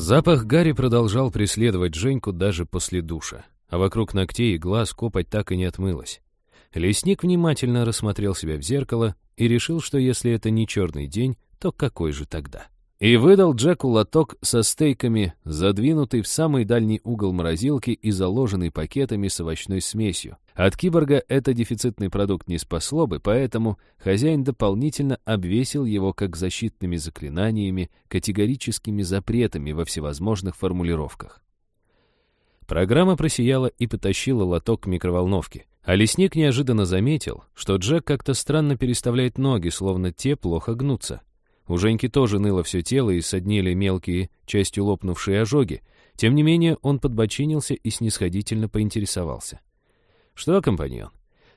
Запах Гарри продолжал преследовать Женьку даже после душа, а вокруг ногтей и глаз копоть так и не отмылась. Лесник внимательно рассмотрел себя в зеркало и решил, что если это не черный день, то какой же тогда? И выдал Джеку лоток со стейками, задвинутый в самый дальний угол морозилки и заложенный пакетами с овощной смесью. От киборга это дефицитный продукт не спасло бы, поэтому хозяин дополнительно обвесил его как защитными заклинаниями, категорическими запретами во всевозможных формулировках. Программа просияла и потащила лоток к микроволновке. А лесник неожиданно заметил, что Джек как-то странно переставляет ноги, словно те плохо гнутся. У Женьки тоже ныло все тело и соднили мелкие, частью лопнувшие ожоги. Тем не менее, он подбочинился и снисходительно поинтересовался. «Что, компаньон,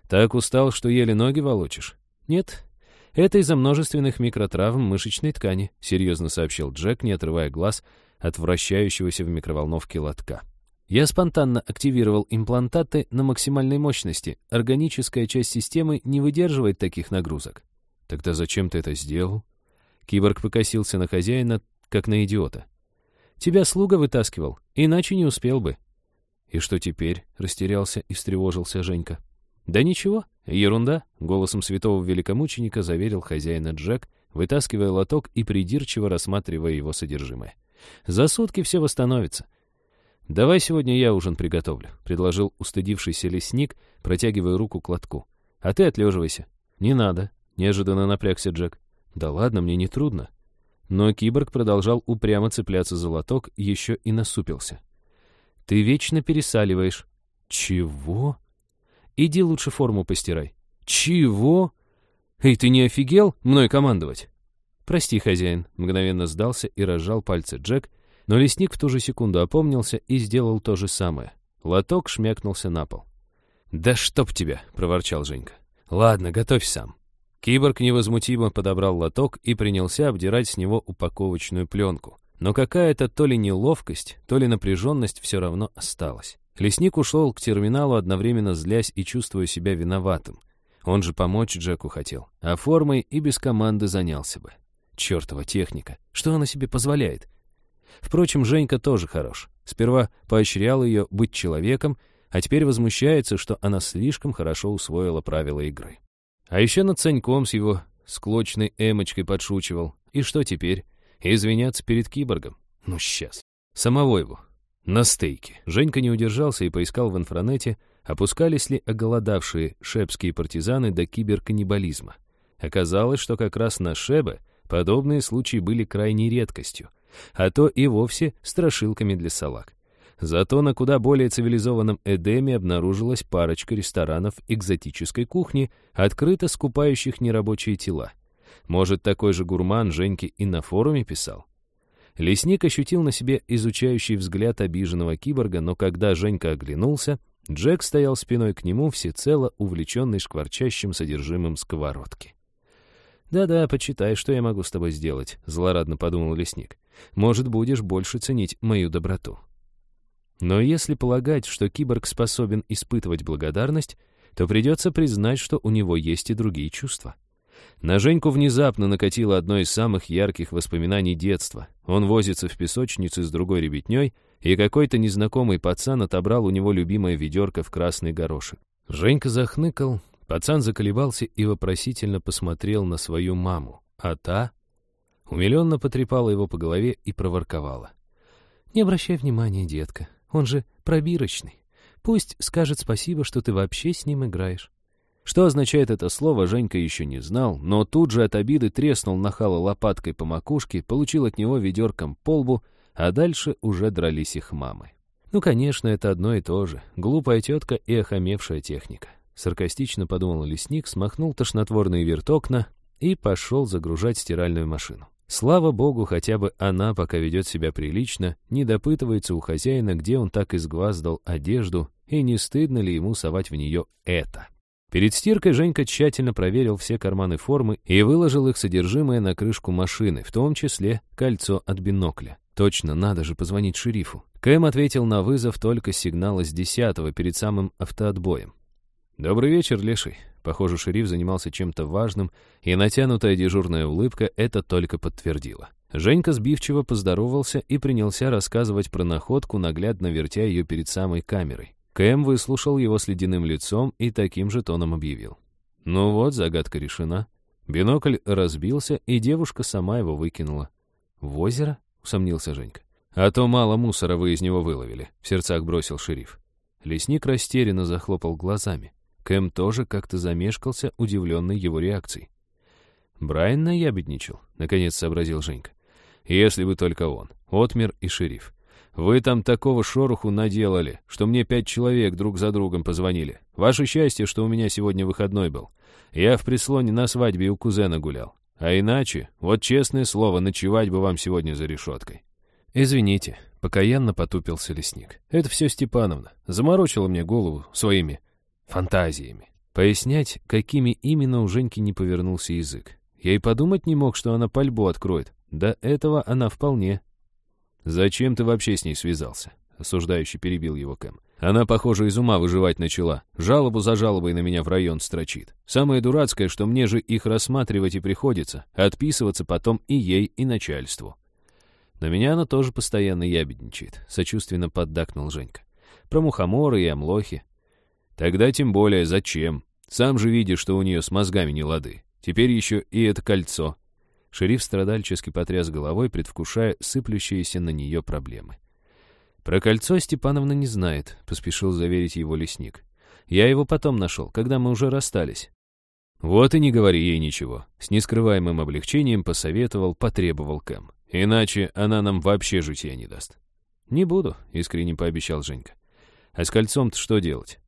так устал, что еле ноги волочишь?» «Нет, это из-за множественных микротравм мышечной ткани», серьезно сообщил Джек, не отрывая глаз от вращающегося в микроволновке лотка. Я спонтанно активировал имплантаты на максимальной мощности. Органическая часть системы не выдерживает таких нагрузок. Тогда зачем ты это сделал? Киборг покосился на хозяина, как на идиота. «Тебя слуга вытаскивал, иначе не успел бы». «И что теперь?» — растерялся и встревожился Женька. «Да ничего, ерунда», — голосом святого великомученика заверил хозяина Джек, вытаскивая лоток и придирчиво рассматривая его содержимое. «За сутки все восстановится». «Давай сегодня я ужин приготовлю», — предложил устыдившийся лесник, протягивая руку к лотку. «А ты отлеживайся». «Не надо», — неожиданно напрягся Джек. Да ладно, мне не трудно. Но киборг продолжал упрямо цепляться за лоток, еще и насупился. Ты вечно пересаливаешь. Чего? Иди лучше форму постирай. Чего? Эй, ты не офигел мной командовать? Прости, хозяин, мгновенно сдался и разжал пальцы Джек, но лесник в ту же секунду опомнился и сделал то же самое. Лоток шмякнулся на пол. «Да чтоб тебя!» — проворчал Женька. «Ладно, готовь сам». Киборг невозмутимо подобрал лоток и принялся обдирать с него упаковочную пленку. Но какая-то то ли неловкость, то ли напряженность все равно осталась. Лесник ушел к терминалу, одновременно злясь и чувствуя себя виноватым. Он же помочь Джеку хотел, а формой и без команды занялся бы. Чертова техника, что она себе позволяет? Впрочем, Женька тоже хорош. Сперва поощрял ее быть человеком, а теперь возмущается, что она слишком хорошо усвоила правила игры. А еще над Саньком с его склочной эмочкой подшучивал. И что теперь? Извиняться перед киборгом? Ну, сейчас. Самого его. На стейке. Женька не удержался и поискал в инфранете, опускались ли оголодавшие шепские партизаны до киберканнибализма. Оказалось, что как раз на Шебе подобные случаи были крайней редкостью, а то и вовсе страшилками для салаг. Зато на куда более цивилизованном Эдеме обнаружилась парочка ресторанов экзотической кухни, открыто скупающих нерабочие тела. Может, такой же гурман Женьке и на форуме писал? Лесник ощутил на себе изучающий взгляд обиженного киборга, но когда Женька оглянулся, Джек стоял спиной к нему, всецело увлеченный шкварчащим содержимым сковородки. «Да-да, почитай, что я могу с тобой сделать», — злорадно подумал лесник. «Может, будешь больше ценить мою доброту». Но если полагать, что киборг способен испытывать благодарность, то придется признать, что у него есть и другие чувства. На Женьку внезапно накатило одно из самых ярких воспоминаний детства. Он возится в песочнице с другой ребятней, и какой-то незнакомый пацан отобрал у него любимое ведерко в красный горошек. Женька захныкал, пацан заколебался и вопросительно посмотрел на свою маму, а та умиленно потрепала его по голове и проворковала. «Не обращай внимания, детка, он же пробирочный. Пусть скажет спасибо, что ты вообще с ним играешь. Что означает это слово, Женька еще не знал, но тут же от обиды треснул нахало лопаткой по макушке, получил от него ведерком по лбу, а дальше уже дрались их мамы. Ну, конечно, это одно и то же. Глупая тетка и охамевшая техника. Саркастично подумал лесник, смахнул тошнотворный вертокна и пошел загружать стиральную машину. Слава богу, хотя бы она, пока ведет себя прилично, не допытывается у хозяина, где он так изгваздал одежду, и не стыдно ли ему совать в нее это. Перед стиркой Женька тщательно проверил все карманы формы и выложил их содержимое на крышку машины, в том числе кольцо от бинокля. Точно, надо же позвонить шерифу. Кэм ответил на вызов только сигнала с десятого перед самым автоотбоем. «Добрый вечер, Леший. Похоже, шериф занимался чем-то важным, и натянутая дежурная улыбка это только подтвердила. Женька сбивчиво поздоровался и принялся рассказывать про находку, наглядно вертя ее перед самой камерой. Кэм выслушал его с ледяным лицом и таким же тоном объявил. Ну вот, загадка решена. Бинокль разбился, и девушка сама его выкинула. «В озеро?» — усомнился Женька. «А то мало мусора вы из него выловили», — в сердцах бросил шериф. Лесник растерянно захлопал глазами. Кэм тоже как-то замешкался, удивленный его реакцией. «Брайан наябедничал», — наконец сообразил Женька. «Если бы только он, Отмер и шериф. Вы там такого шороху наделали, что мне пять человек друг за другом позвонили. Ваше счастье, что у меня сегодня выходной был. Я в прислоне на свадьбе у кузена гулял. А иначе, вот честное слово, ночевать бы вам сегодня за решеткой». «Извините», — покаянно потупился лесник. «Это все Степановна. Заморочила мне голову своими фантазиями». Пояснять, какими именно у Женьки не повернулся язык. Я и подумать не мог, что она пальбу откроет. До этого она вполне. «Зачем ты вообще с ней связался?» — осуждающий перебил его Кэм. «Она, похоже, из ума выживать начала. Жалобу за жалобой на меня в район строчит. Самое дурацкое, что мне же их рассматривать и приходится, отписываться потом и ей, и начальству». На меня она тоже постоянно ябедничает, сочувственно поддакнул Женька. Про мухоморы и омлохи. Тогда тем более зачем? Сам же видишь, что у нее с мозгами не лады. Теперь еще и это кольцо. Шериф страдальчески потряс головой, предвкушая сыплющиеся на нее проблемы. «Про кольцо Степановна не знает», — поспешил заверить его лесник. «Я его потом нашел, когда мы уже расстались». «Вот и не говори ей ничего», — с нескрываемым облегчением посоветовал, потребовал Кэм. «Иначе она нам вообще житья не даст». «Не буду», — искренне пообещал Женька. «А с кольцом-то что делать?»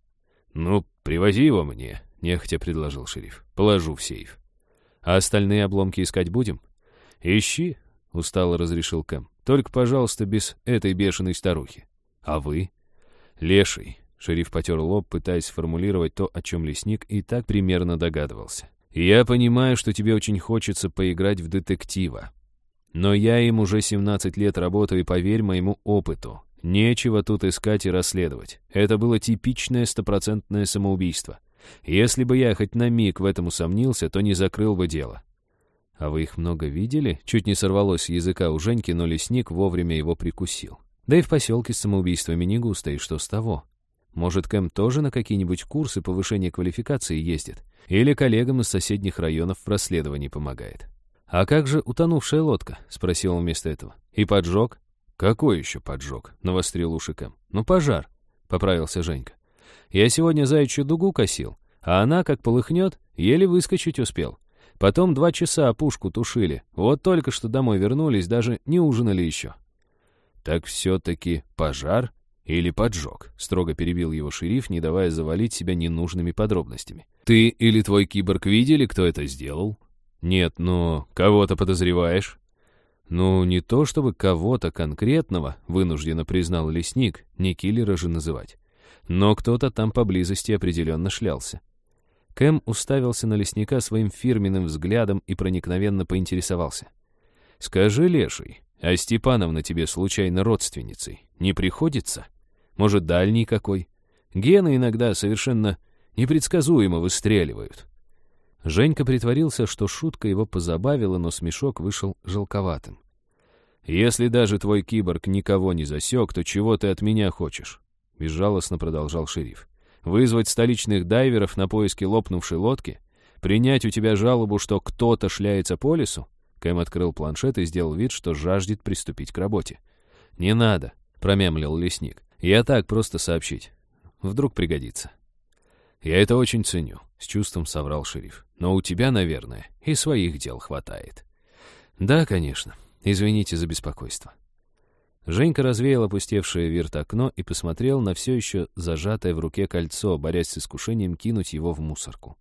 «Ну, привози его мне», — нехотя предложил шериф. «Положу в сейф». А остальные обломки искать будем? Ищи, устало разрешил Кэм. Только, пожалуйста, без этой бешеной старухи. А вы? Леший. Шериф потер лоб, пытаясь сформулировать то, о чем лесник и так примерно догадывался. «Я понимаю, что тебе очень хочется поиграть в детектива. Но я им уже 17 лет работаю, и поверь моему опыту, нечего тут искать и расследовать. Это было типичное стопроцентное самоубийство. Если бы я хоть на миг в этом усомнился, то не закрыл бы дело. А вы их много видели? Чуть не сорвалось с языка у Женьки, но лесник вовремя его прикусил. Да и в поселке с самоубийствами не густо, и что с того? Может, Кэм тоже на какие-нибудь курсы повышения квалификации ездит? Или коллегам из соседних районов в расследовании помогает? «А как же утонувшая лодка?» — спросил он вместо этого. «И поджог?» «Какой еще поджог?» — навострил уши Кэм. «Ну, пожар», — поправился Женька. Я сегодня заячью дугу косил, а она, как полыхнет, еле выскочить успел. Потом два часа пушку тушили. Вот только что домой вернулись, даже не ужинали еще. «Так все-таки пожар или поджог?» — строго перебил его шериф, не давая завалить себя ненужными подробностями. «Ты или твой киборг видели, кто это сделал?» «Нет, но кого-то подозреваешь?» «Ну, не то чтобы кого-то конкретного», — вынужденно признал лесник, не киллера же называть но кто-то там поблизости определенно шлялся. Кэм уставился на лесника своим фирменным взглядом и проникновенно поинтересовался. «Скажи, Леший, а Степановна тебе случайно родственницей не приходится? Может, дальний какой? Гены иногда совершенно непредсказуемо выстреливают». Женька притворился, что шутка его позабавила, но смешок вышел желковатым. «Если даже твой киборг никого не засек, то чего ты от меня хочешь? — безжалостно продолжал шериф. «Вызвать столичных дайверов на поиски лопнувшей лодки? Принять у тебя жалобу, что кто-то шляется по лесу?» Кэм открыл планшет и сделал вид, что жаждет приступить к работе. «Не надо», — промямлил лесник. «Я так просто сообщить. Вдруг пригодится». «Я это очень ценю», — с чувством соврал шериф. «Но у тебя, наверное, и своих дел хватает». «Да, конечно. Извините за беспокойство». Женька развеял опустевшее вирт окно и посмотрел на все еще зажатое в руке кольцо, борясь с искушением кинуть его в мусорку.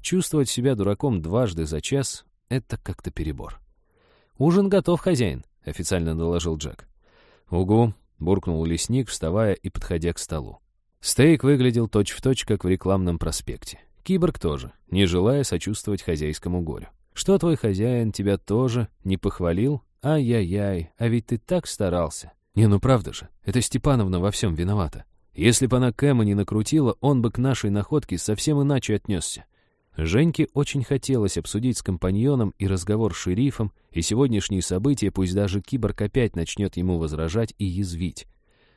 Чувствовать себя дураком дважды за час — это как-то перебор. «Ужин готов, хозяин», — официально доложил Джек. «Угу», — буркнул лесник, вставая и подходя к столу. Стейк выглядел точь-в-точь, точь, как в рекламном проспекте. Киборг тоже, не желая сочувствовать хозяйскому горю. «Что твой хозяин тебя тоже не похвалил?» Ай-яй-яй, а ведь ты так старался. Не, ну правда же, это Степановна во всем виновата. Если бы она Кэма не накрутила, он бы к нашей находке совсем иначе отнесся. Женьке очень хотелось обсудить с компаньоном и разговор с шерифом, и сегодняшние события, пусть даже киборг опять начнет ему возражать и язвить.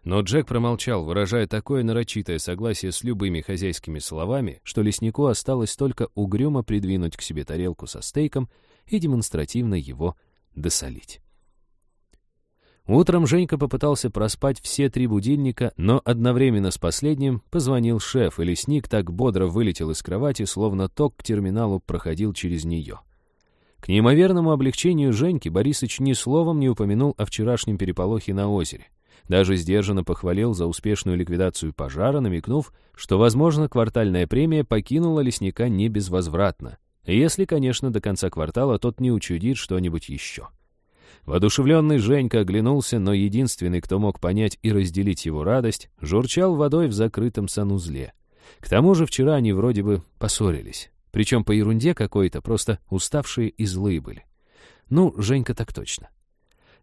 Но Джек промолчал, выражая такое нарочитое согласие с любыми хозяйскими словами, что леснику осталось только угрюмо придвинуть к себе тарелку со стейком и демонстративно его досолить. Утром Женька попытался проспать все три будильника, но одновременно с последним позвонил шеф, и лесник так бодро вылетел из кровати, словно ток к терминалу проходил через нее. К неимоверному облегчению Женьки Борисыч ни словом не упомянул о вчерашнем переполохе на озере. Даже сдержанно похвалил за успешную ликвидацию пожара, намекнув, что, возможно, квартальная премия покинула лесника не безвозвратно, если, конечно, до конца квартала тот не учудит что-нибудь еще. Воодушевленный Женька оглянулся, но единственный, кто мог понять и разделить его радость, журчал водой в закрытом санузле. К тому же вчера они вроде бы поссорились. Причем по ерунде какой-то, просто уставшие и злые были. Ну, Женька так точно.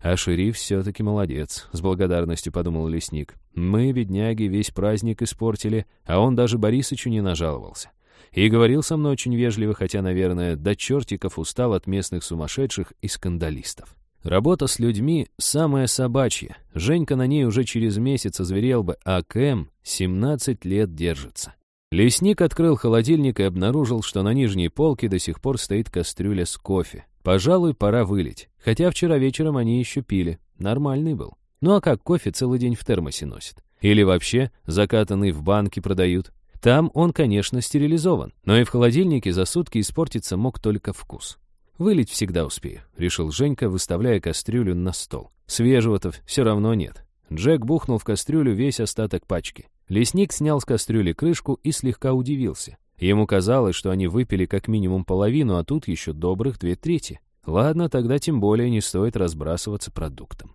А шериф все-таки молодец, с благодарностью подумал лесник. Мы, бедняги, весь праздник испортили, а он даже Борисычу не нажаловался. И говорил со мной очень вежливо, хотя, наверное, до чертиков устал от местных сумасшедших и скандалистов. Работа с людьми самая собачья. Женька на ней уже через месяц озверел бы, а Кэм 17 лет держится. Лесник открыл холодильник и обнаружил, что на нижней полке до сих пор стоит кастрюля с кофе. Пожалуй, пора вылить. Хотя вчера вечером они еще пили. Нормальный был. Ну а как кофе целый день в термосе носит? Или вообще закатанный в банки продают? Там он, конечно, стерилизован, но и в холодильнике за сутки испортиться мог только вкус. «Вылить всегда успею», — решил Женька, выставляя кастрюлю на стол. «Свежего-то все равно нет». Джек бухнул в кастрюлю весь остаток пачки. Лесник снял с кастрюли крышку и слегка удивился. Ему казалось, что они выпили как минимум половину, а тут еще добрых две трети. Ладно, тогда тем более не стоит разбрасываться продуктом.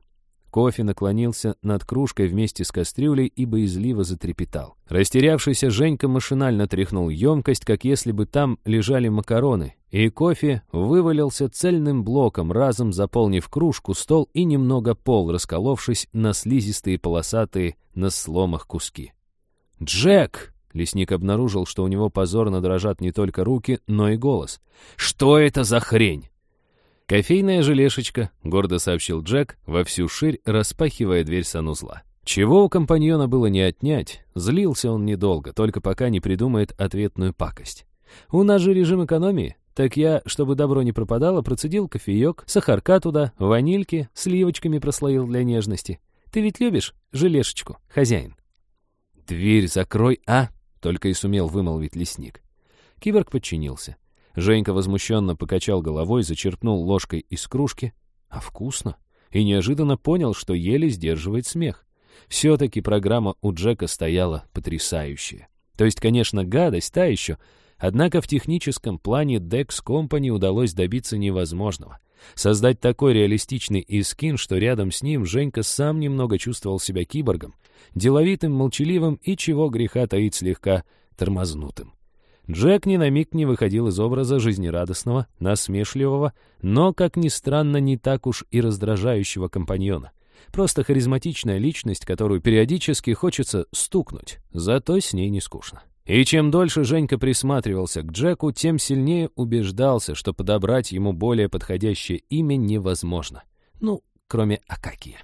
Кофе наклонился над кружкой вместе с кастрюлей и боязливо затрепетал. Растерявшийся Женька машинально тряхнул емкость, как если бы там лежали макароны, и кофе вывалился цельным блоком, разом заполнив кружку, стол и немного пол, расколовшись на слизистые полосатые на сломах куски. «Джек!» — лесник обнаружил, что у него позорно дрожат не только руки, но и голос. «Что это за хрень?» «Кофейная желешечка», — гордо сообщил Джек, во всю ширь распахивая дверь санузла. Чего у компаньона было не отнять, злился он недолго, только пока не придумает ответную пакость. «У нас же режим экономии, так я, чтобы добро не пропадало, процедил кофеек, сахарка туда, ванильки, сливочками прослоил для нежности. Ты ведь любишь желешечку, хозяин?» «Дверь закрой, а!» — только и сумел вымолвить лесник. Киборг подчинился. Женька возмущенно покачал головой, зачерпнул ложкой из кружки. А вкусно. И неожиданно понял, что еле сдерживает смех. Все-таки программа у Джека стояла потрясающая. То есть, конечно, гадость та еще, однако в техническом плане Dex Company удалось добиться невозможного. Создать такой реалистичный искин, что рядом с ним Женька сам немного чувствовал себя киборгом, деловитым, молчаливым и, чего греха таить, слегка тормознутым. Джек ни на миг не выходил из образа жизнерадостного, насмешливого, но, как ни странно, не так уж и раздражающего компаньона. Просто харизматичная личность, которую периодически хочется стукнуть, зато с ней не скучно. И чем дольше Женька присматривался к Джеку, тем сильнее убеждался, что подобрать ему более подходящее имя невозможно. Ну, кроме Акакия.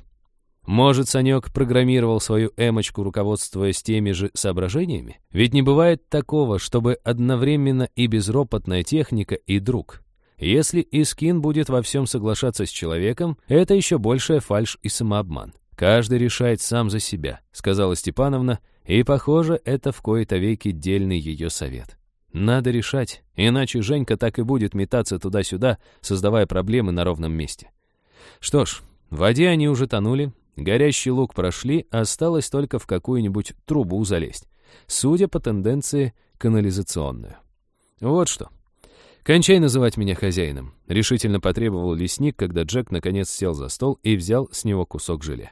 Может, Санек программировал свою эмочку, руководствуясь теми же соображениями? Ведь не бывает такого, чтобы одновременно и безропотная техника, и друг. Если Искин будет во всем соглашаться с человеком, это еще большая фальшь и самообман. «Каждый решает сам за себя», — сказала Степановна, и, похоже, это в кои-то веки дельный ее совет. Надо решать, иначе Женька так и будет метаться туда-сюда, создавая проблемы на ровном месте. Что ж, в воде они уже тонули, Горящий лук прошли, осталось только в какую-нибудь трубу залезть. Судя по тенденции, канализационную. Вот что. «Кончай называть меня хозяином», — решительно потребовал лесник, когда Джек наконец сел за стол и взял с него кусок желе.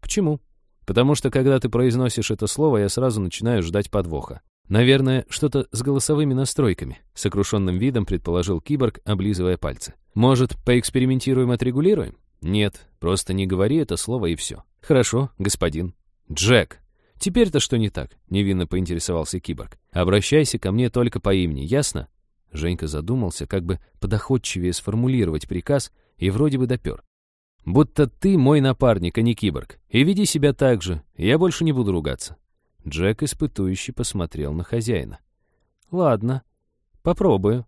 «Почему?» «Потому что, когда ты произносишь это слово, я сразу начинаю ждать подвоха. Наверное, что-то с голосовыми настройками», — сокрушенным видом предположил киборг, облизывая пальцы. «Может, поэкспериментируем, отрегулируем?» «Нет, просто не говори это слово и все». «Хорошо, господин». «Джек». «Теперь-то что не так?» — невинно поинтересовался киборг. «Обращайся ко мне только по имени, ясно?» Женька задумался, как бы подоходчивее сформулировать приказ, и вроде бы допер. «Будто ты мой напарник, а не киборг. И веди себя так же. Я больше не буду ругаться». Джек испытующе посмотрел на хозяина. «Ладно, попробую».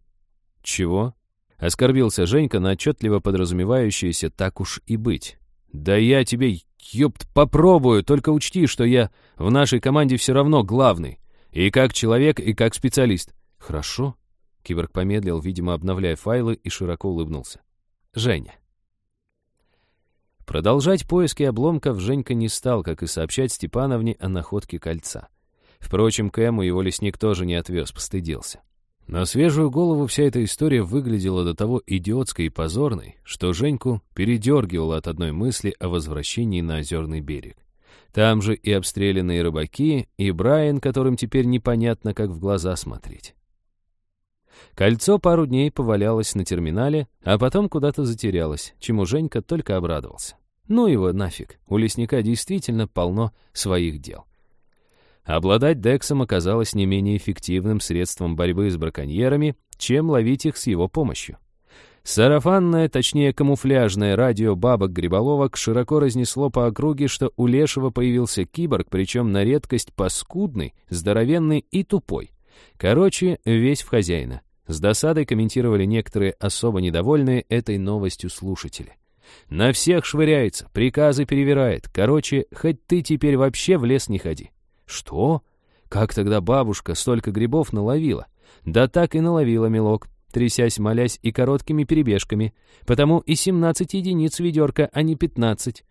«Чего?» — оскорбился Женька на отчетливо подразумевающееся «так уж и быть». «Да я тебе, ёпт, попробую, только учти, что я в нашей команде все равно главный. И как человек, и как специалист». «Хорошо». Киборг помедлил, видимо, обновляя файлы, и широко улыбнулся. «Женя». Продолжать поиски обломков Женька не стал, как и сообщать Степановне о находке кольца. Впрочем, к Эму его лесник тоже не отвез, постыдился. На свежую голову вся эта история выглядела до того идиотской и позорной, что Женьку передергивало от одной мысли о возвращении на озерный берег. Там же и обстрелянные рыбаки, и Брайан, которым теперь непонятно, как в глаза смотреть. Кольцо пару дней повалялось на терминале, а потом куда-то затерялось, чему Женька только обрадовался. Ну его нафиг, у лесника действительно полно своих дел. Обладать Дексом оказалось не менее эффективным средством борьбы с браконьерами, чем ловить их с его помощью. Сарафанное, точнее камуфляжное радио бабок-гриболовок широко разнесло по округе, что у Лешего появился киборг, причем на редкость паскудный, здоровенный и тупой. Короче, весь в хозяина. С досадой комментировали некоторые особо недовольные этой новостью слушатели. На всех швыряется, приказы перевирает. Короче, хоть ты теперь вообще в лес не ходи. Что? Как тогда бабушка столько грибов наловила? Да так и наловила, милок, трясясь, молясь и короткими перебежками. Потому и 17 единиц ведерка, а не 15.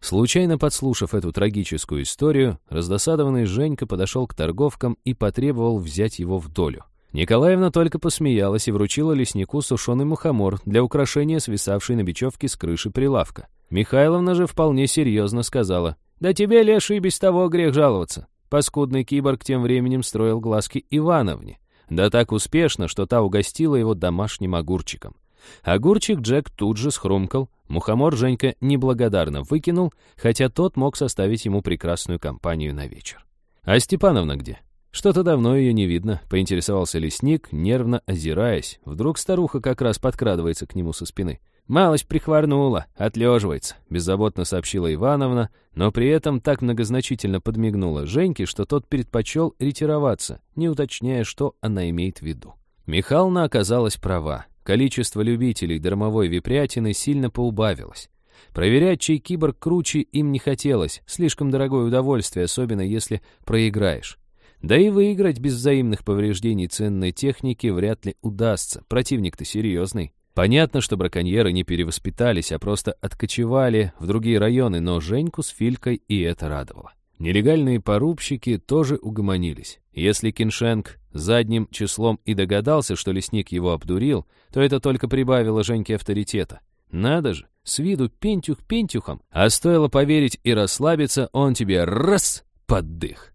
Случайно подслушав эту трагическую историю, раздосадованный Женька подошел к торговкам и потребовал взять его в долю. Николаевна только посмеялась и вручила леснику сушеный мухомор для украшения свисавшей на бечевке с крыши прилавка. Михайловна же вполне серьезно сказала, «Да тебе, леший, без того грех жаловаться». Паскудный киборг тем временем строил глазки Ивановне. Да так успешно, что та угостила его домашним огурчиком. Огурчик Джек тут же схрумкал, мухомор Женька неблагодарно выкинул, хотя тот мог составить ему прекрасную компанию на вечер. «А Степановна где?» «Что-то давно ее не видно», — поинтересовался лесник, нервно озираясь. Вдруг старуха как раз подкрадывается к нему со спины. «Малость прихворнула, отлеживается», — беззаботно сообщила Ивановна, но при этом так многозначительно подмигнула Женьке, что тот предпочел ретироваться, не уточняя, что она имеет в виду. Михална оказалась права. Количество любителей дармовой випрятины сильно поубавилось. Проверять, чей киборг круче, им не хотелось. Слишком дорогое удовольствие, особенно если проиграешь. Да и выиграть без взаимных повреждений ценной техники вряд ли удастся. Противник-то серьезный. Понятно, что браконьеры не перевоспитались, а просто откочевали в другие районы, но Женьку с Филькой и это радовало. Нелегальные порубщики тоже угомонились. Если Киншенк задним числом и догадался, что лесник его обдурил, то это только прибавило Женьке авторитета. Надо же, с виду пентюх пентюхом, а стоило поверить и расслабиться, он тебе раз — поддых.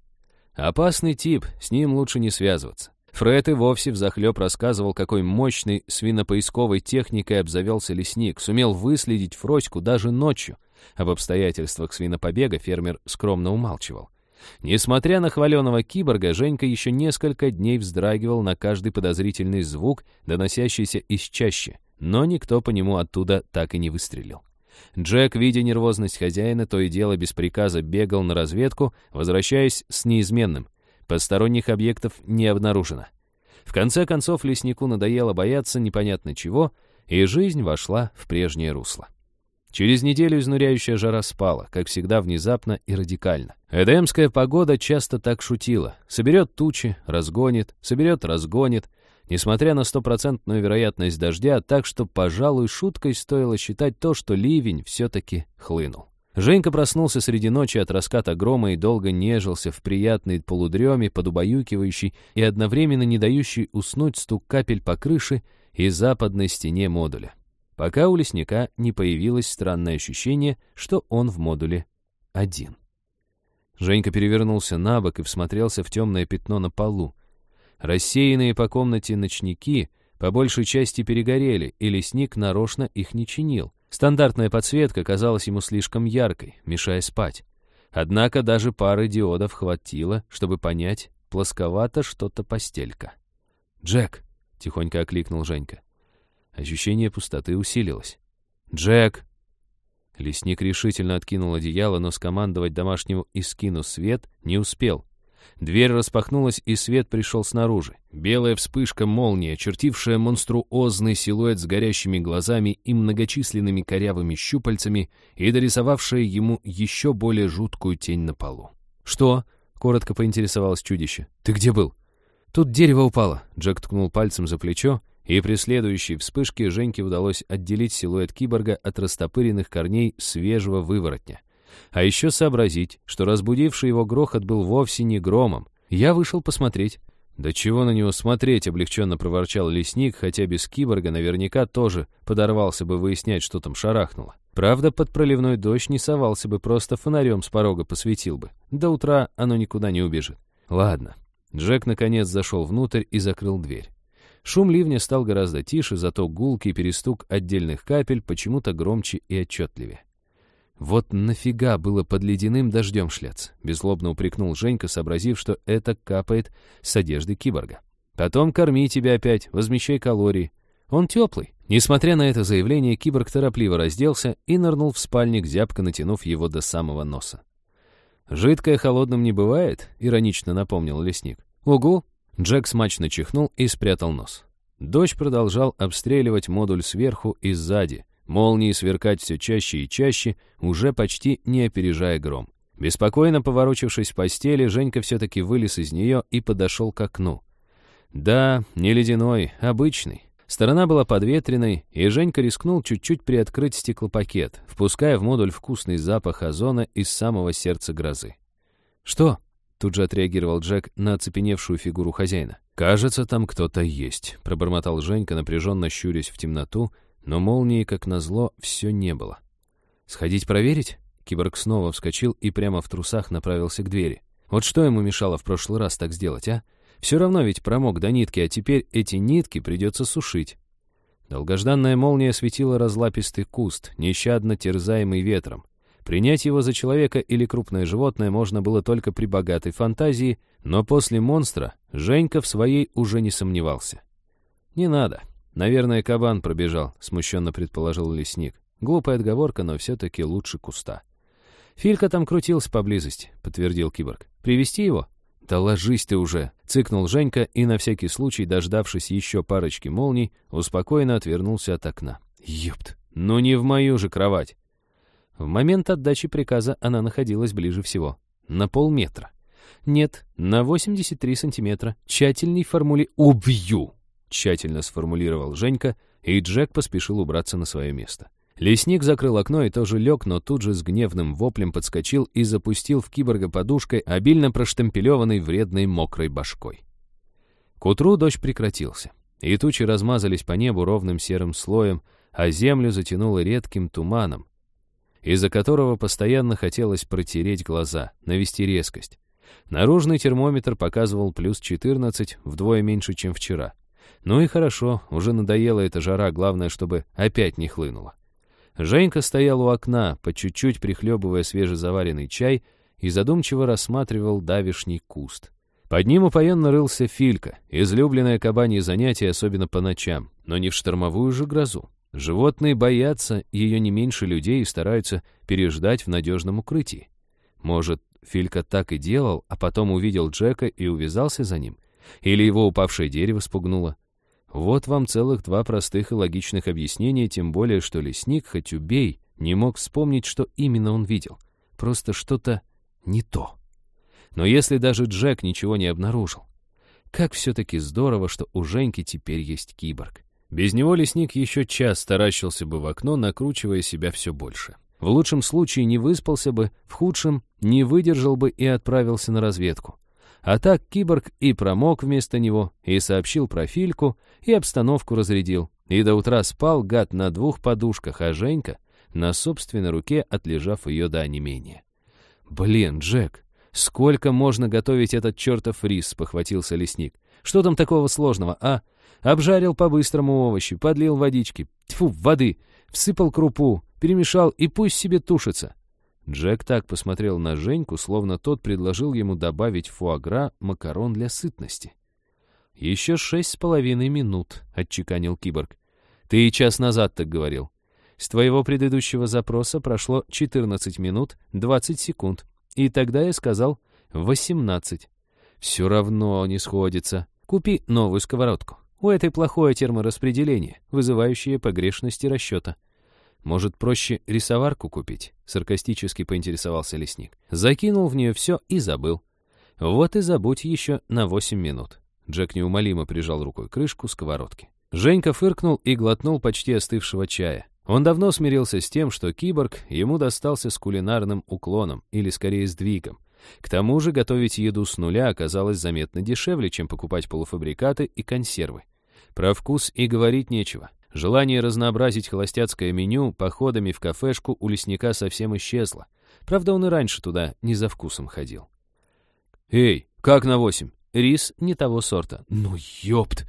Опасный тип, с ним лучше не связываться. Фред и вовсе взахлеб рассказывал, какой мощной свинопоисковой техникой обзавелся лесник, сумел выследить Фроську даже ночью. Об обстоятельствах свинопобега фермер скромно умалчивал. Несмотря на хваленого киборга, Женька еще несколько дней вздрагивал на каждый подозрительный звук, доносящийся из чаще, но никто по нему оттуда так и не выстрелил. Джек, видя нервозность хозяина, то и дело без приказа бегал на разведку, возвращаясь с неизменным. Посторонних объектов не обнаружено. В конце концов, леснику надоело бояться непонятно чего, и жизнь вошла в прежнее русло. Через неделю изнуряющая жара спала, как всегда внезапно и радикально. Эдемская погода часто так шутила. Соберет тучи, разгонит, соберет, разгонит, несмотря на стопроцентную вероятность дождя, так что, пожалуй, шуткой стоило считать то, что ливень все-таки хлынул. Женька проснулся среди ночи от раската грома и долго нежился в приятной полудреме, подубаюкивающей и одновременно не дающей уснуть стук капель по крыше и западной стене модуля. Пока у лесника не появилось странное ощущение, что он в модуле один. Женька перевернулся на бок и всмотрелся в темное пятно на полу. Рассеянные по комнате ночники по большей части перегорели, и лесник нарочно их не чинил. Стандартная подсветка казалась ему слишком яркой, мешая спать. Однако даже пары диодов хватило, чтобы понять, плосковато что-то постелька. «Джек!» — тихонько окликнул Женька. Ощущение пустоты усилилось. «Джек!» Лесник решительно откинул одеяло, но скомандовать домашнему «Искину свет» не успел. Дверь распахнулась, и свет пришел снаружи. Белая вспышка молнии, очертившая монструозный силуэт с горящими глазами и многочисленными корявыми щупальцами, и дорисовавшая ему еще более жуткую тень на полу. «Что?» — коротко поинтересовалось чудище. «Ты где был?» «Тут дерево упало», — Джек ткнул пальцем за плечо, и при следующей вспышке Женьке удалось отделить силуэт киборга от растопыренных корней свежего выворотня. А еще сообразить, что разбудивший его грохот был вовсе не громом. Я вышел посмотреть. «Да чего на него смотреть?» — облегченно проворчал лесник, хотя без киборга наверняка тоже подорвался бы выяснять, что там шарахнуло. Правда, под проливной дождь не совался бы, просто фонарем с порога посветил бы. До утра оно никуда не убежит. Ладно. Джек наконец зашел внутрь и закрыл дверь. Шум ливня стал гораздо тише, зато гулкий перестук отдельных капель почему-то громче и отчетливее. «Вот нафига было под ледяным дождем шляться?» — беззлобно упрекнул Женька, сообразив, что это капает с одежды киборга. «Потом корми тебя опять, возмещай калории. Он теплый». Несмотря на это заявление, киборг торопливо разделся и нырнул в спальник, зябко натянув его до самого носа. «Жидкое холодным не бывает?» — иронично напомнил лесник. «Угу!» — Джек смачно чихнул и спрятал нос. Дождь продолжал обстреливать модуль сверху и сзади, молнии сверкать все чаще и чаще, уже почти не опережая гром. Беспокойно поворочившись в постели, Женька все-таки вылез из нее и подошел к окну. Да, не ледяной, обычный. Сторона была подветренной, и Женька рискнул чуть-чуть приоткрыть стеклопакет, впуская в модуль вкусный запах озона из самого сердца грозы. «Что?» — тут же отреагировал Джек на оцепеневшую фигуру хозяина. «Кажется, там кто-то есть», — пробормотал Женька, напряженно щурясь в темноту, но молнии, как назло, все не было. «Сходить проверить?» Киборг снова вскочил и прямо в трусах направился к двери. Вот что ему мешало в прошлый раз так сделать, а? Все равно ведь промок до нитки, а теперь эти нитки придется сушить. Долгожданная молния осветила разлапистый куст, нещадно терзаемый ветром. Принять его за человека или крупное животное можно было только при богатой фантазии, но после монстра Женька в своей уже не сомневался. «Не надо. Наверное, кабан пробежал», — смущенно предположил лесник. Глупая отговорка, но все-таки лучше куста. «Филька там крутился поблизости», — подтвердил киборг. Привести его?» «Да ложись ты уже!» — цыкнул Женька и, на всякий случай, дождавшись еще парочки молний, успокоенно отвернулся от окна. «Ёпт! Ну не в мою же кровать!» В момент отдачи приказа она находилась ближе всего. На полметра. Нет, на 83 сантиметра. Тщательней формули «Убью!» Тщательно сформулировал Женька, и Джек поспешил убраться на свое место. Лесник закрыл окно и тоже лег, но тут же с гневным воплем подскочил и запустил в киборга подушкой, обильно проштемпелеванной вредной мокрой башкой. К утру дождь прекратился, и тучи размазались по небу ровным серым слоем, а землю затянуло редким туманом, из-за которого постоянно хотелось протереть глаза, навести резкость. Наружный термометр показывал плюс 14, вдвое меньше, чем вчера. Ну и хорошо, уже надоела эта жара, главное, чтобы опять не хлынула. Женька стоял у окна, по чуть-чуть прихлебывая свежезаваренный чай, и задумчиво рассматривал давишний куст. Под ним упоенно рылся Филька, излюбленное кабанье занятие, особенно по ночам, но не в штормовую же грозу. Животные боятся ее не меньше людей и стараются переждать в надежном укрытии. Может, Филька так и делал, а потом увидел Джека и увязался за ним? Или его упавшее дерево спугнуло? Вот вам целых два простых и логичных объяснения, тем более, что лесник, хоть убей, не мог вспомнить, что именно он видел. Просто что-то не то. Но если даже Джек ничего не обнаружил, как все-таки здорово, что у Женьки теперь есть киборг. Без него лесник еще час таращился бы в окно, накручивая себя все больше. В лучшем случае не выспался бы, в худшем не выдержал бы и отправился на разведку. А так киборг и промок вместо него, и сообщил про Фильку, и обстановку разрядил. И до утра спал гад на двух подушках, а Женька на собственной руке, отлежав ее до онемения. «Блин, Джек, сколько можно готовить этот чертов рис?» — похватился лесник. «Что там такого сложного, а? Обжарил по-быстрому овощи, подлил водички, тьфу, воды, всыпал крупу, перемешал и пусть себе тушится. Джек так посмотрел на Женьку, словно тот предложил ему добавить фуагра макарон для сытности. «Еще шесть с половиной минут», — отчеканил киборг. «Ты и час назад так говорил. С твоего предыдущего запроса прошло 14 минут 20 секунд, и тогда я сказал 18. Все равно не сходится. Купи новую сковородку. У этой плохое термораспределение, вызывающее погрешности расчета. Может, проще рисоварку купить? Саркастически поинтересовался лесник. Закинул в нее все и забыл. Вот и забудь еще на 8 минут. Джек неумолимо прижал рукой крышку сковородки. Женька фыркнул и глотнул почти остывшего чая. Он давно смирился с тем, что киборг ему достался с кулинарным уклоном, или скорее сдвигом. К тому же готовить еду с нуля оказалось заметно дешевле, чем покупать полуфабрикаты и консервы. Про вкус и говорить нечего. Желание разнообразить холостяцкое меню походами в кафешку у лесника совсем исчезло. Правда, он и раньше туда не за вкусом ходил. «Эй, как на восемь?» Рис не того сорта. Ну, ёпт!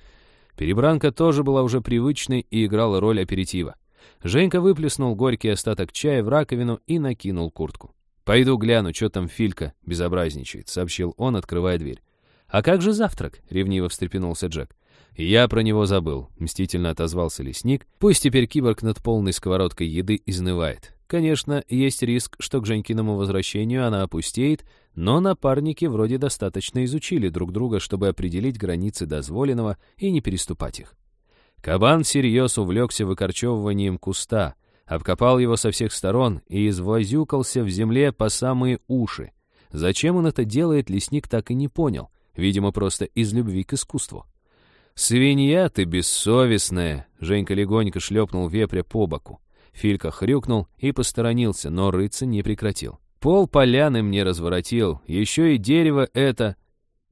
Перебранка тоже была уже привычной и играла роль аперитива. Женька выплеснул горький остаток чая в раковину и накинул куртку. «Пойду гляну, что там Филька безобразничает», — сообщил он, открывая дверь. «А как же завтрак?» — ревниво встрепенулся Джек. «Я про него забыл», — мстительно отозвался лесник. «Пусть теперь киборг над полной сковородкой еды изнывает. Конечно, есть риск, что к Женькиному возвращению она опустеет, но напарники вроде достаточно изучили друг друга, чтобы определить границы дозволенного и не переступать их. Кабан всерьез увлекся выкорчевыванием куста, обкопал его со всех сторон и извозюкался в земле по самые уши. Зачем он это делает, лесник так и не понял, видимо, просто из любви к искусству. «Свинья ты бессовестная!» — Женька легонько шлепнул вепря по боку. Филька хрюкнул и посторонился, но рыться не прекратил. «Пол поляны мне разворотил, еще и дерево это...»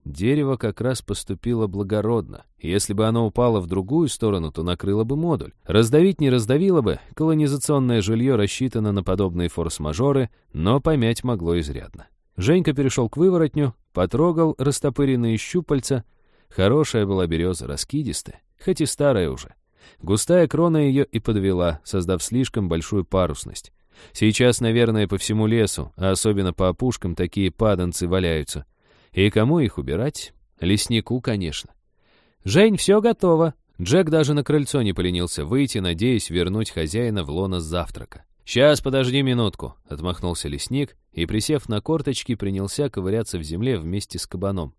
Дерево как раз поступило благородно. Если бы оно упало в другую сторону, то накрыло бы модуль. Раздавить не раздавило бы, колонизационное жилье рассчитано на подобные форс-мажоры, но помять могло изрядно. Женька перешел к выворотню, потрогал растопыренные щупальца. Хорошая была береза, раскидистая, хоть и старая уже. Густая крона ее и подвела, создав слишком большую парусность. Сейчас, наверное, по всему лесу, а особенно по опушкам, такие паданцы валяются. И кому их убирать? Леснику, конечно. «Жень, все готово!» Джек даже на крыльцо не поленился выйти, надеясь вернуть хозяина в лоно завтрака. «Сейчас, подожди минутку», — отмахнулся лесник и, присев на корточки, принялся ковыряться в земле вместе с кабаном.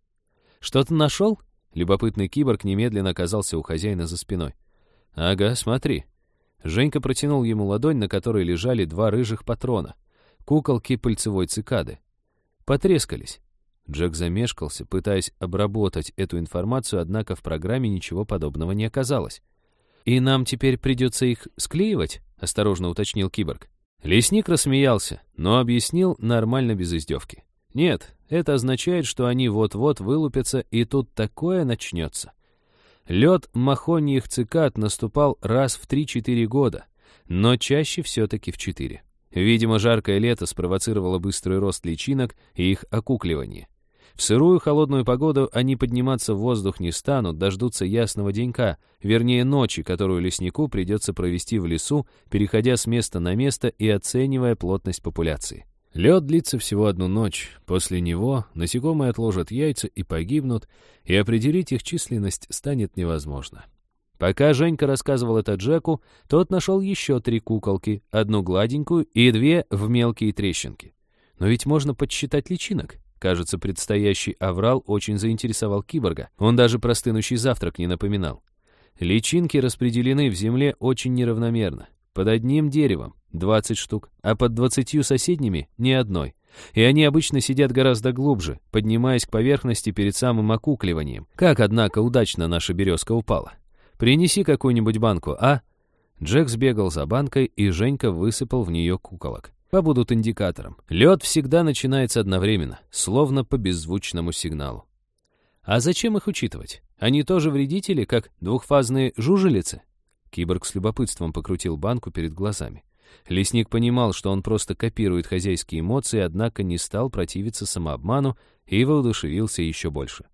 «Что-то нашел?» Любопытный киборг немедленно оказался у хозяина за спиной. «Ага, смотри». Женька протянул ему ладонь, на которой лежали два рыжих патрона. Куколки пыльцевой цикады. Потрескались. Джек замешкался, пытаясь обработать эту информацию, однако в программе ничего подобного не оказалось. «И нам теперь придется их склеивать?» — осторожно уточнил киборг. Лесник рассмеялся, но объяснил нормально без издевки. «Нет, это означает, что они вот-вот вылупятся, и тут такое начнется. Лед махоньих цикад наступал раз в 3-4 года, но чаще все-таки в 4. Видимо, жаркое лето спровоцировало быстрый рост личинок и их окукливание. В сырую холодную погоду они подниматься в воздух не станут, дождутся ясного денька, вернее ночи, которую леснику придется провести в лесу, переходя с места на место и оценивая плотность популяции. Лед длится всего одну ночь. После него насекомые отложат яйца и погибнут, и определить их численность станет невозможно. Пока Женька рассказывал это Джеку, тот нашел еще три куколки, одну гладенькую и две в мелкие трещинки. Но ведь можно подсчитать личинок. Кажется, предстоящий аврал очень заинтересовал киборга. Он даже простынущий завтрак не напоминал. Личинки распределены в земле очень неравномерно. Под одним деревом 20 штук, а под 20 соседними ни одной. И они обычно сидят гораздо глубже, поднимаясь к поверхности перед самым окукливанием. Как, однако, удачно наша березка упала. Принеси какую-нибудь банку, а? Джек сбегал за банкой, и Женька высыпал в нее куколок побудут индикатором. Лед всегда начинается одновременно, словно по беззвучному сигналу. А зачем их учитывать? Они тоже вредители, как двухфазные жужелицы? Киборг с любопытством покрутил банку перед глазами. Лесник понимал, что он просто копирует хозяйские эмоции, однако не стал противиться самообману и воодушевился еще больше.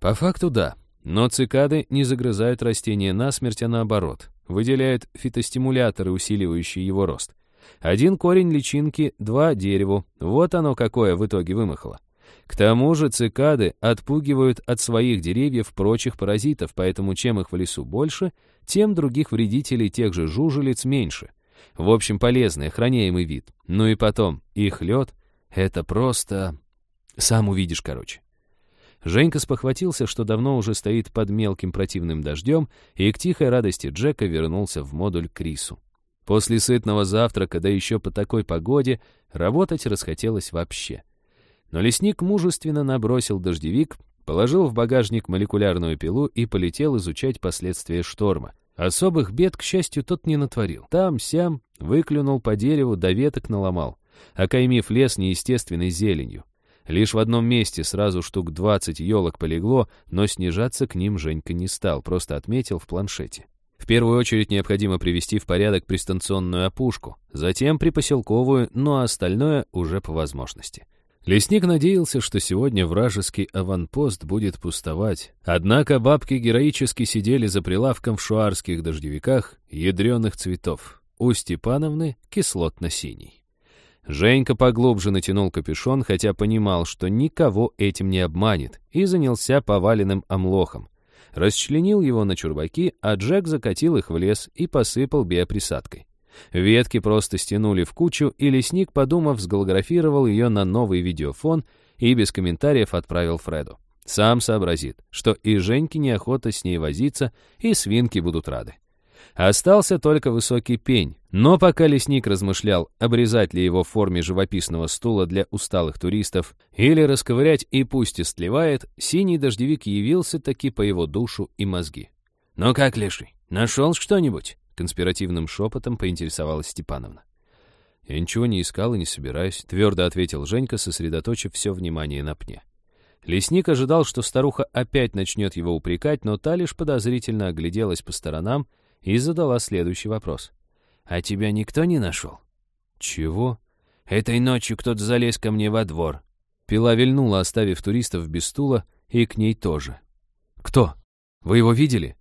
По факту да, но цикады не загрызают растения насмерть, а наоборот, выделяют фитостимуляторы, усиливающие его рост. Один корень личинки, два дереву. Вот оно какое в итоге вымахало. К тому же цикады отпугивают от своих деревьев прочих паразитов, поэтому чем их в лесу больше, тем других вредителей тех же жужелиц меньше. В общем, полезный, охраняемый вид. Ну и потом, их лед — это просто... Сам увидишь, короче. Женька спохватился, что давно уже стоит под мелким противным дождем, и к тихой радости Джека вернулся в модуль Крису. После сытного завтрака, да еще по такой погоде, работать расхотелось вообще. Но лесник мужественно набросил дождевик, положил в багажник молекулярную пилу и полетел изучать последствия шторма. Особых бед, к счастью, тот не натворил. Там-сям выклюнул по дереву, до веток наломал, окаймив лес неестественной зеленью. Лишь в одном месте сразу штук двадцать елок полегло, но снижаться к ним Женька не стал, просто отметил в планшете. В первую очередь необходимо привести в порядок пристанционную опушку, затем припоселковую, ну а остальное уже по возможности. Лесник надеялся, что сегодня вражеский аванпост будет пустовать. Однако бабки героически сидели за прилавком в шуарских дождевиках ядреных цветов. У Степановны кислотно-синий. Женька поглубже натянул капюшон, хотя понимал, что никого этим не обманет, и занялся поваленным омлохом. Расчленил его на чурбаки, а Джек закатил их в лес и посыпал биоприсадкой. Ветки просто стянули в кучу, и лесник, подумав, сголографировал ее на новый видеофон и без комментариев отправил Фреду. Сам сообразит, что и Женьке неохота с ней возиться, и свинки будут рады. Остался только высокий пень, но пока лесник размышлял, обрезать ли его в форме живописного стула для усталых туристов или расковырять и пусть истлевает, синий дождевик явился таки по его душу и мозги. «Ну как, Леший, нашел что-нибудь?» Конспиративным шепотом поинтересовалась Степановна. «Я ничего не искал и не собираюсь», — твердо ответил Женька, сосредоточив все внимание на пне. Лесник ожидал, что старуха опять начнет его упрекать, но та лишь подозрительно огляделась по сторонам и задала следующий вопрос. «А тебя никто не нашел?» «Чего?» «Этой ночью кто-то залез ко мне во двор». Пила вильнула, оставив туристов без стула, и к ней тоже. «Кто? Вы его видели?»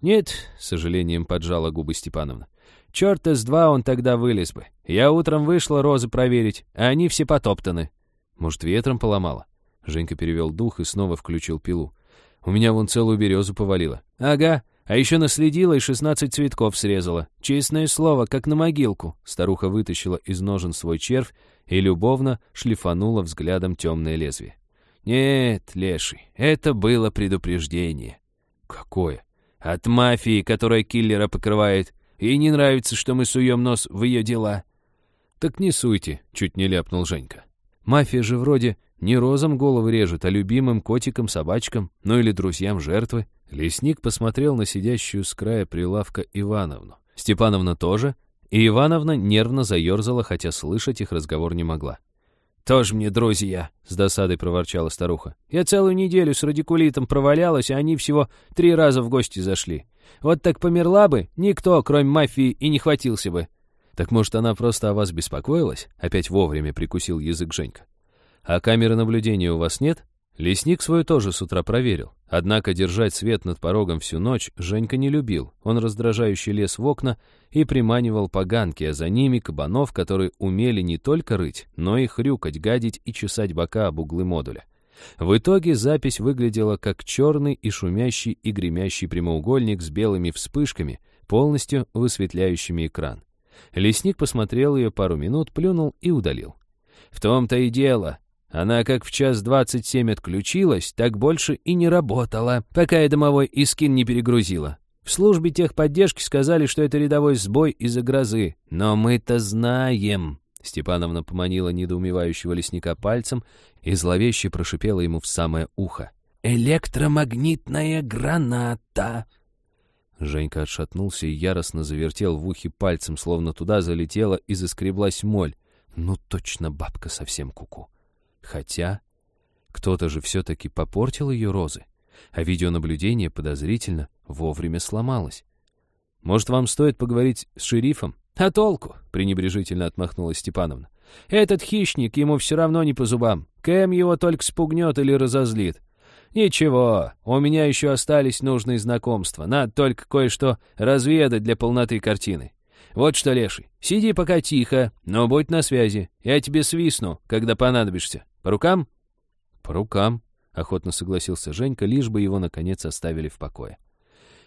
«Нет», — с сожалением поджала губы Степановна. «Черт из два он тогда вылез бы. Я утром вышла розы проверить, а они все потоптаны». «Может, ветром поломала?» Женька перевел дух и снова включил пилу. «У меня вон целую березу повалило». «Ага, а еще наследила и шестнадцать цветков срезала. Честное слово, как на могилку. Старуха вытащила из ножен свой червь и любовно шлифанула взглядом темное лезвие. Нет, леший, это было предупреждение. Какое? От мафии, которая киллера покрывает. Ей не нравится, что мы суем нос в ее дела. Так не суйте, чуть не ляпнул Женька. Мафия же вроде не розам головы режет, а любимым котикам, собачкам, ну или друзьям жертвы. Лесник посмотрел на сидящую с края прилавка Ивановну. Степановна тоже, и Ивановна нервно заерзала, хотя слышать их разговор не могла. «Тоже мне друзья», — с досадой проворчала старуха. «Я целую неделю с радикулитом провалялась, а они всего три раза в гости зашли. Вот так померла бы, никто, кроме мафии, и не хватился бы». «Так, может, она просто о вас беспокоилась?» — опять вовремя прикусил язык Женька. «А камеры наблюдения у вас нет?» Лесник свою тоже с утра проверил. Однако держать свет над порогом всю ночь Женька не любил. Он раздражающе лез в окна и приманивал поганки, а за ними кабанов, которые умели не только рыть, но и хрюкать, гадить и чесать бока об углы модуля. В итоге запись выглядела как черный и шумящий и гремящий прямоугольник с белыми вспышками, полностью высветляющими экран. Лесник посмотрел ее пару минут, плюнул и удалил. «В том-то и дело. Она как в час двадцать семь отключилась, так больше и не работала, пока я домовой искин не перегрузила. В службе техподдержки сказали, что это рядовой сбой из-за грозы. Но мы-то знаем. Степановна поманила недоумевающего лесника пальцем и зловеще прошипела ему в самое ухо. «Электромагнитная граната!» Женька отшатнулся и яростно завертел в ухе пальцем, словно туда залетела и заскреблась моль. Ну, точно бабка совсем куку. -ку. Хотя кто-то же все-таки попортил ее розы, а видеонаблюдение подозрительно вовремя сломалось. Может, вам стоит поговорить с шерифом? А толку? пренебрежительно отмахнулась Степановна. Этот хищник ему все равно не по зубам. Кэм его только спугнет или разозлит. Ничего, у меня еще остались нужные знакомства. Надо только кое-что разведать для полноты картины. Вот что, Леший, сиди пока тихо, но будь на связи. Я тебе свистну, когда понадобишься. По рукам?» По рукам, охотно согласился Женька, лишь бы его, наконец, оставили в покое.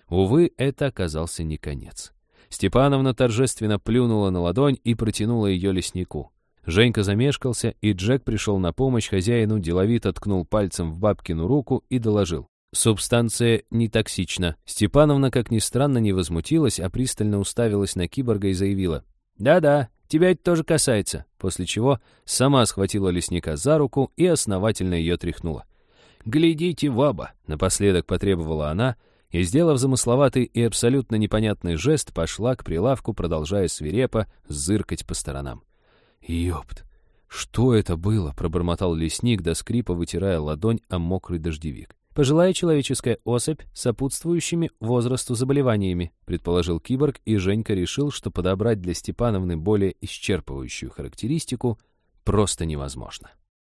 Увы, это оказался не конец. Степановна торжественно плюнула на ладонь и протянула ее леснику. Женька замешкался, и Джек пришел на помощь хозяину, деловито ткнул пальцем в бабкину руку и доложил. Субстанция не токсична. Степановна, как ни странно, не возмутилась, а пристально уставилась на киборга и заявила. «Да-да, тебя это тоже касается», после чего сама схватила лесника за руку и основательно ее тряхнула. «Глядите в оба!» — напоследок потребовала она, и, сделав замысловатый и абсолютно непонятный жест, пошла к прилавку, продолжая свирепо зыркать по сторонам. «Ёпт! Что это было?» — пробормотал лесник до скрипа, вытирая ладонь о мокрый дождевик. «Пожилая человеческая особь с сопутствующими возрасту заболеваниями», предположил киборг, и Женька решил, что подобрать для Степановны более исчерпывающую характеристику просто невозможно.